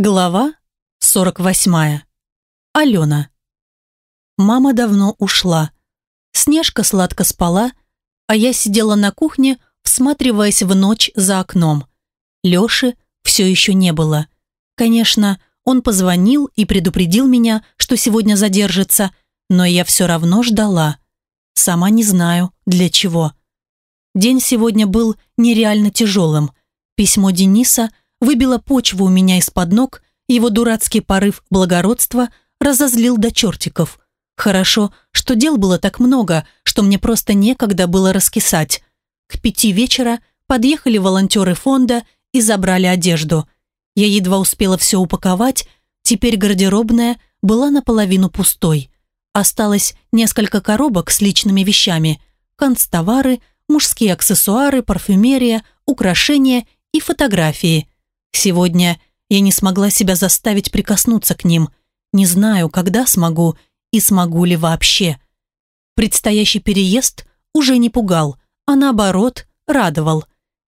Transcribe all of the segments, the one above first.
Глава 48. Алена. Мама давно ушла. Снежка сладко спала, а я сидела на кухне, всматриваясь в ночь за окном. Лёши все еще не было. Конечно, он позвонил и предупредил меня, что сегодня задержится, но я все равно ждала. Сама не знаю, для чего. День сегодня был нереально тяжелым. Письмо Дениса – выбила почву у меня из-под ног, его дурацкий порыв благородства разозлил до чертиков. Хорошо, что дел было так много, что мне просто некогда было раскисать. К пяти вечера подъехали волонтеры фонда и забрали одежду. Я едва успела все упаковать, теперь гардеробная была наполовину пустой. Осталось несколько коробок с личными вещами, канцтовары, мужские аксессуары, парфюмерия, украшения и фотографии. Сегодня я не смогла себя заставить прикоснуться к ним. Не знаю, когда смогу и смогу ли вообще. Предстоящий переезд уже не пугал, а наоборот, радовал.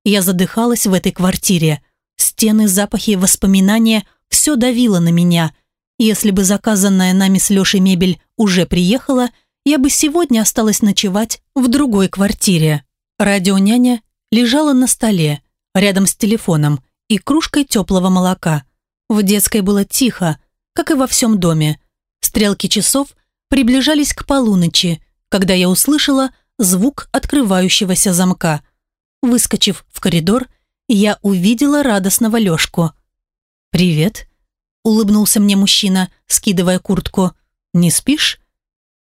Я задыхалась в этой квартире. Стены, запахи, воспоминания – все давило на меня. Если бы заказанная нами с Лешей мебель уже приехала, я бы сегодня осталась ночевать в другой квартире. Радионяня лежала на столе, рядом с телефоном, и кружкой теплого молока. В детской было тихо, как и во всем доме. Стрелки часов приближались к полуночи, когда я услышала звук открывающегося замка. Выскочив в коридор, я увидела радостного Лешку. «Привет», — улыбнулся мне мужчина, скидывая куртку. «Не спишь?»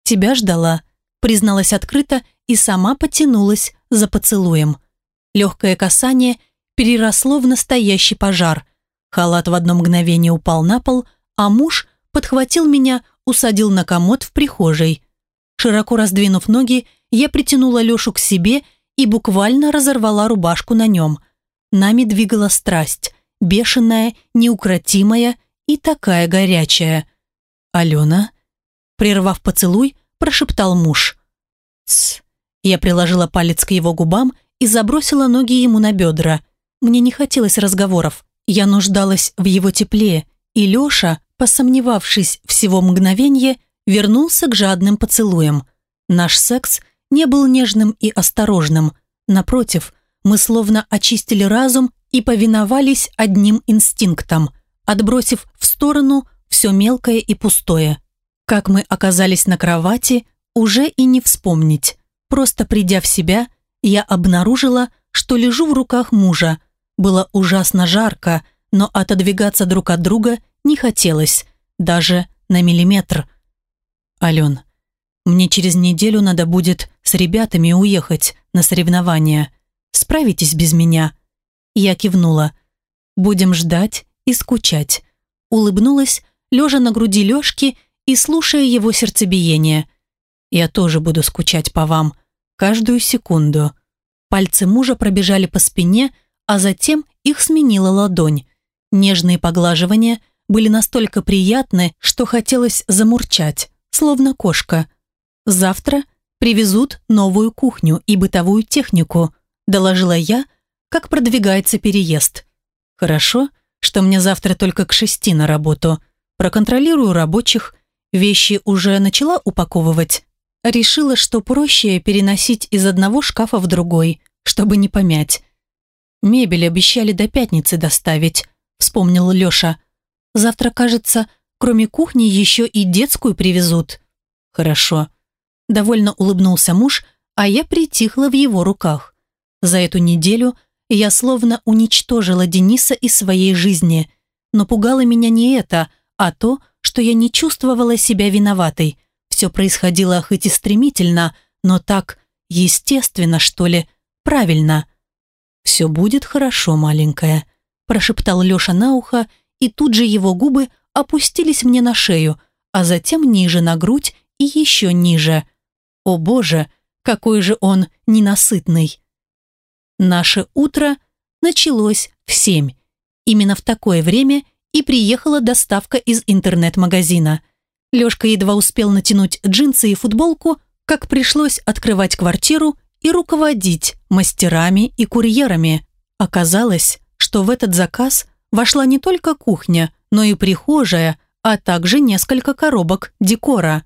«Тебя ждала», — призналась открыто и сама потянулась за поцелуем. Легкое касание — переросло в настоящий пожар. Халат в одно мгновение упал на пол, а муж подхватил меня, усадил на комод в прихожей. Широко раздвинув ноги, я притянула Лешу к себе и буквально разорвала рубашку на нем. Нами двигала страсть, бешеная, неукротимая и такая горячая. «Алена?» Прервав поцелуй, прошептал муж. «Тсс». Я приложила палец к его губам и забросила ноги ему на бедра – мне не хотелось разговоров. Я нуждалась в его тепле, и Леша, посомневавшись всего мгновенье, вернулся к жадным поцелуям. Наш секс не был нежным и осторожным. Напротив, мы словно очистили разум и повиновались одним инстинктам, отбросив в сторону все мелкое и пустое. Как мы оказались на кровати, уже и не вспомнить. Просто придя в себя, я обнаружила, что лежу в руках мужа, было ужасно жарко, но отодвигаться друг от друга не хотелось, даже на миллиметр. «Ален, мне через неделю надо будет с ребятами уехать на соревнования. Справитесь без меня?» Я кивнула. «Будем ждать и скучать». Улыбнулась, лежа на груди Лешки и слушая его сердцебиение. «Я тоже буду скучать по вам. Каждую секунду». Пальцы мужа пробежали по спине, а затем их сменила ладонь. Нежные поглаживания были настолько приятны, что хотелось замурчать, словно кошка. «Завтра привезут новую кухню и бытовую технику», доложила я, как продвигается переезд. «Хорошо, что мне завтра только к шести на работу. Проконтролирую рабочих, вещи уже начала упаковывать. Решила, что проще переносить из одного шкафа в другой, чтобы не помять. Мебель обещали до пятницы доставить», — вспомнил Леша. «Завтра, кажется, кроме кухни еще и детскую привезут». «Хорошо». Довольно улыбнулся муж, а я притихла в его руках. За эту неделю я словно уничтожила Дениса из своей жизни. Но пугало меня не это, а то, что я не чувствовала себя виноватой. Все происходило хоть и стремительно, но так естественно, что ли, правильно. «Все будет хорошо, маленькая», – прошептал Леша на ухо, и тут же его губы опустились мне на шею, а затем ниже на грудь и еще ниже. О боже, какой же он ненасытный! Наше утро началось в семь. Именно в такое время и приехала доставка из интернет-магазина. Лешка едва успел натянуть джинсы и футболку, как пришлось открывать квартиру и руководить мастерами и курьерами. Оказалось, что в этот заказ вошла не только кухня, но и прихожая, а также несколько коробок декора.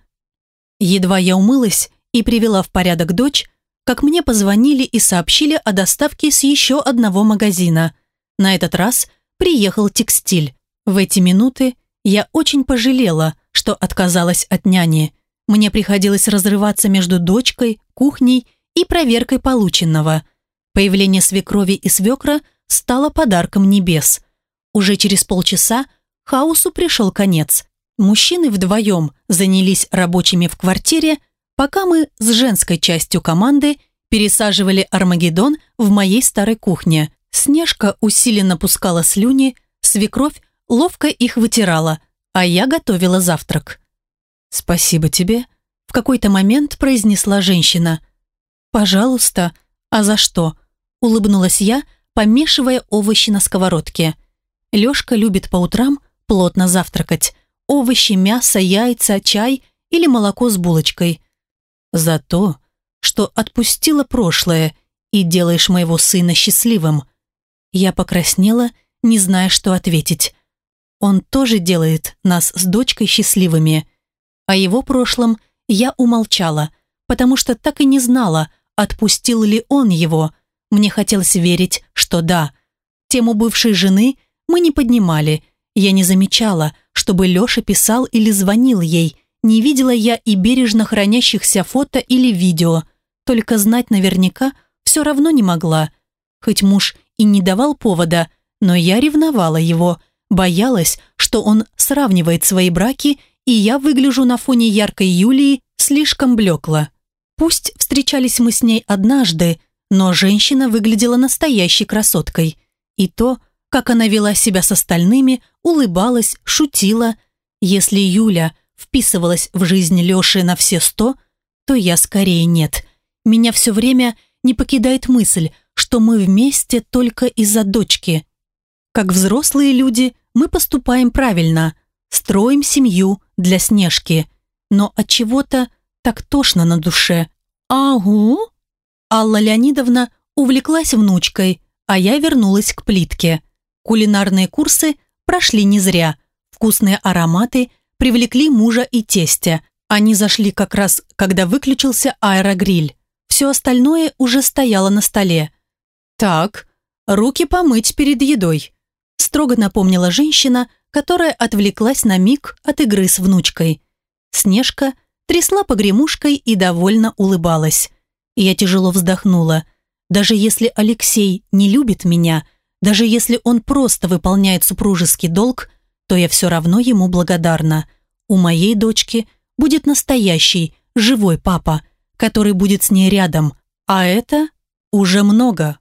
Едва я умылась и привела в порядок дочь, как мне позвонили и сообщили о доставке с еще одного магазина. На этот раз приехал текстиль. В эти минуты я очень пожалела, что отказалась от няни. Мне приходилось разрываться между дочкой, кухней и проверкой полученного. Появление свекрови и свекра стало подарком небес. Уже через полчаса хаосу пришел конец. Мужчины вдвоем занялись рабочими в квартире, пока мы с женской частью команды пересаживали Армагеддон в моей старой кухне. Снежка усиленно пускала слюни, свекровь ловко их вытирала, а я готовила завтрак. «Спасибо тебе», — в какой-то момент произнесла женщина. «Пожалуйста, а за что?» — улыбнулась я, помешивая овощи на сковородке. Лёшка любит по утрам плотно завтракать. Овощи, мясо, яйца, чай или молоко с булочкой. За то, что отпустила прошлое и делаешь моего сына счастливым. Я покраснела, не зная, что ответить. Он тоже делает нас с дочкой счастливыми. О его прошлом я умолчала, потому что так и не знала, отпустил ли он его. Мне хотелось верить, что да. Тему бывшей жены мы не поднимали. Я не замечала, чтобы Леша писал или звонил ей. Не видела я и бережно хранящихся фото или видео. Только знать наверняка все равно не могла. Хоть муж и не давал повода, но я ревновала его – Боялась, что он сравнивает свои браки, и я выгляжу на фоне яркой Юлии слишком блекло. Пусть встречались мы с ней однажды, но женщина выглядела настоящей красоткой. И то, как она вела себя с остальными, улыбалась, шутила. Если Юля вписывалась в жизнь Леши на все сто, то я скорее нет. Меня все время не покидает мысль, что мы вместе только из-за дочки. Как взрослые люди, мы поступаем правильно, строим семью для Снежки. Но от чего-то так тошно на душе. Агу? Алла Леонидовна увлеклась внучкой, а я вернулась к плитке. Кулинарные курсы прошли не зря. Вкусные ароматы привлекли мужа и тестя. Они зашли как раз, когда выключился аэрогриль. Все остальное уже стояло на столе. «Так, руки помыть перед едой», строго напомнила женщина, которая отвлеклась на миг от игры с внучкой. Снежка трясла погремушкой и довольно улыбалась. Я тяжело вздохнула. Даже если Алексей не любит меня, даже если он просто выполняет супружеский долг, то я все равно ему благодарна. У моей дочки будет настоящий, живой папа, который будет с ней рядом, а это уже много.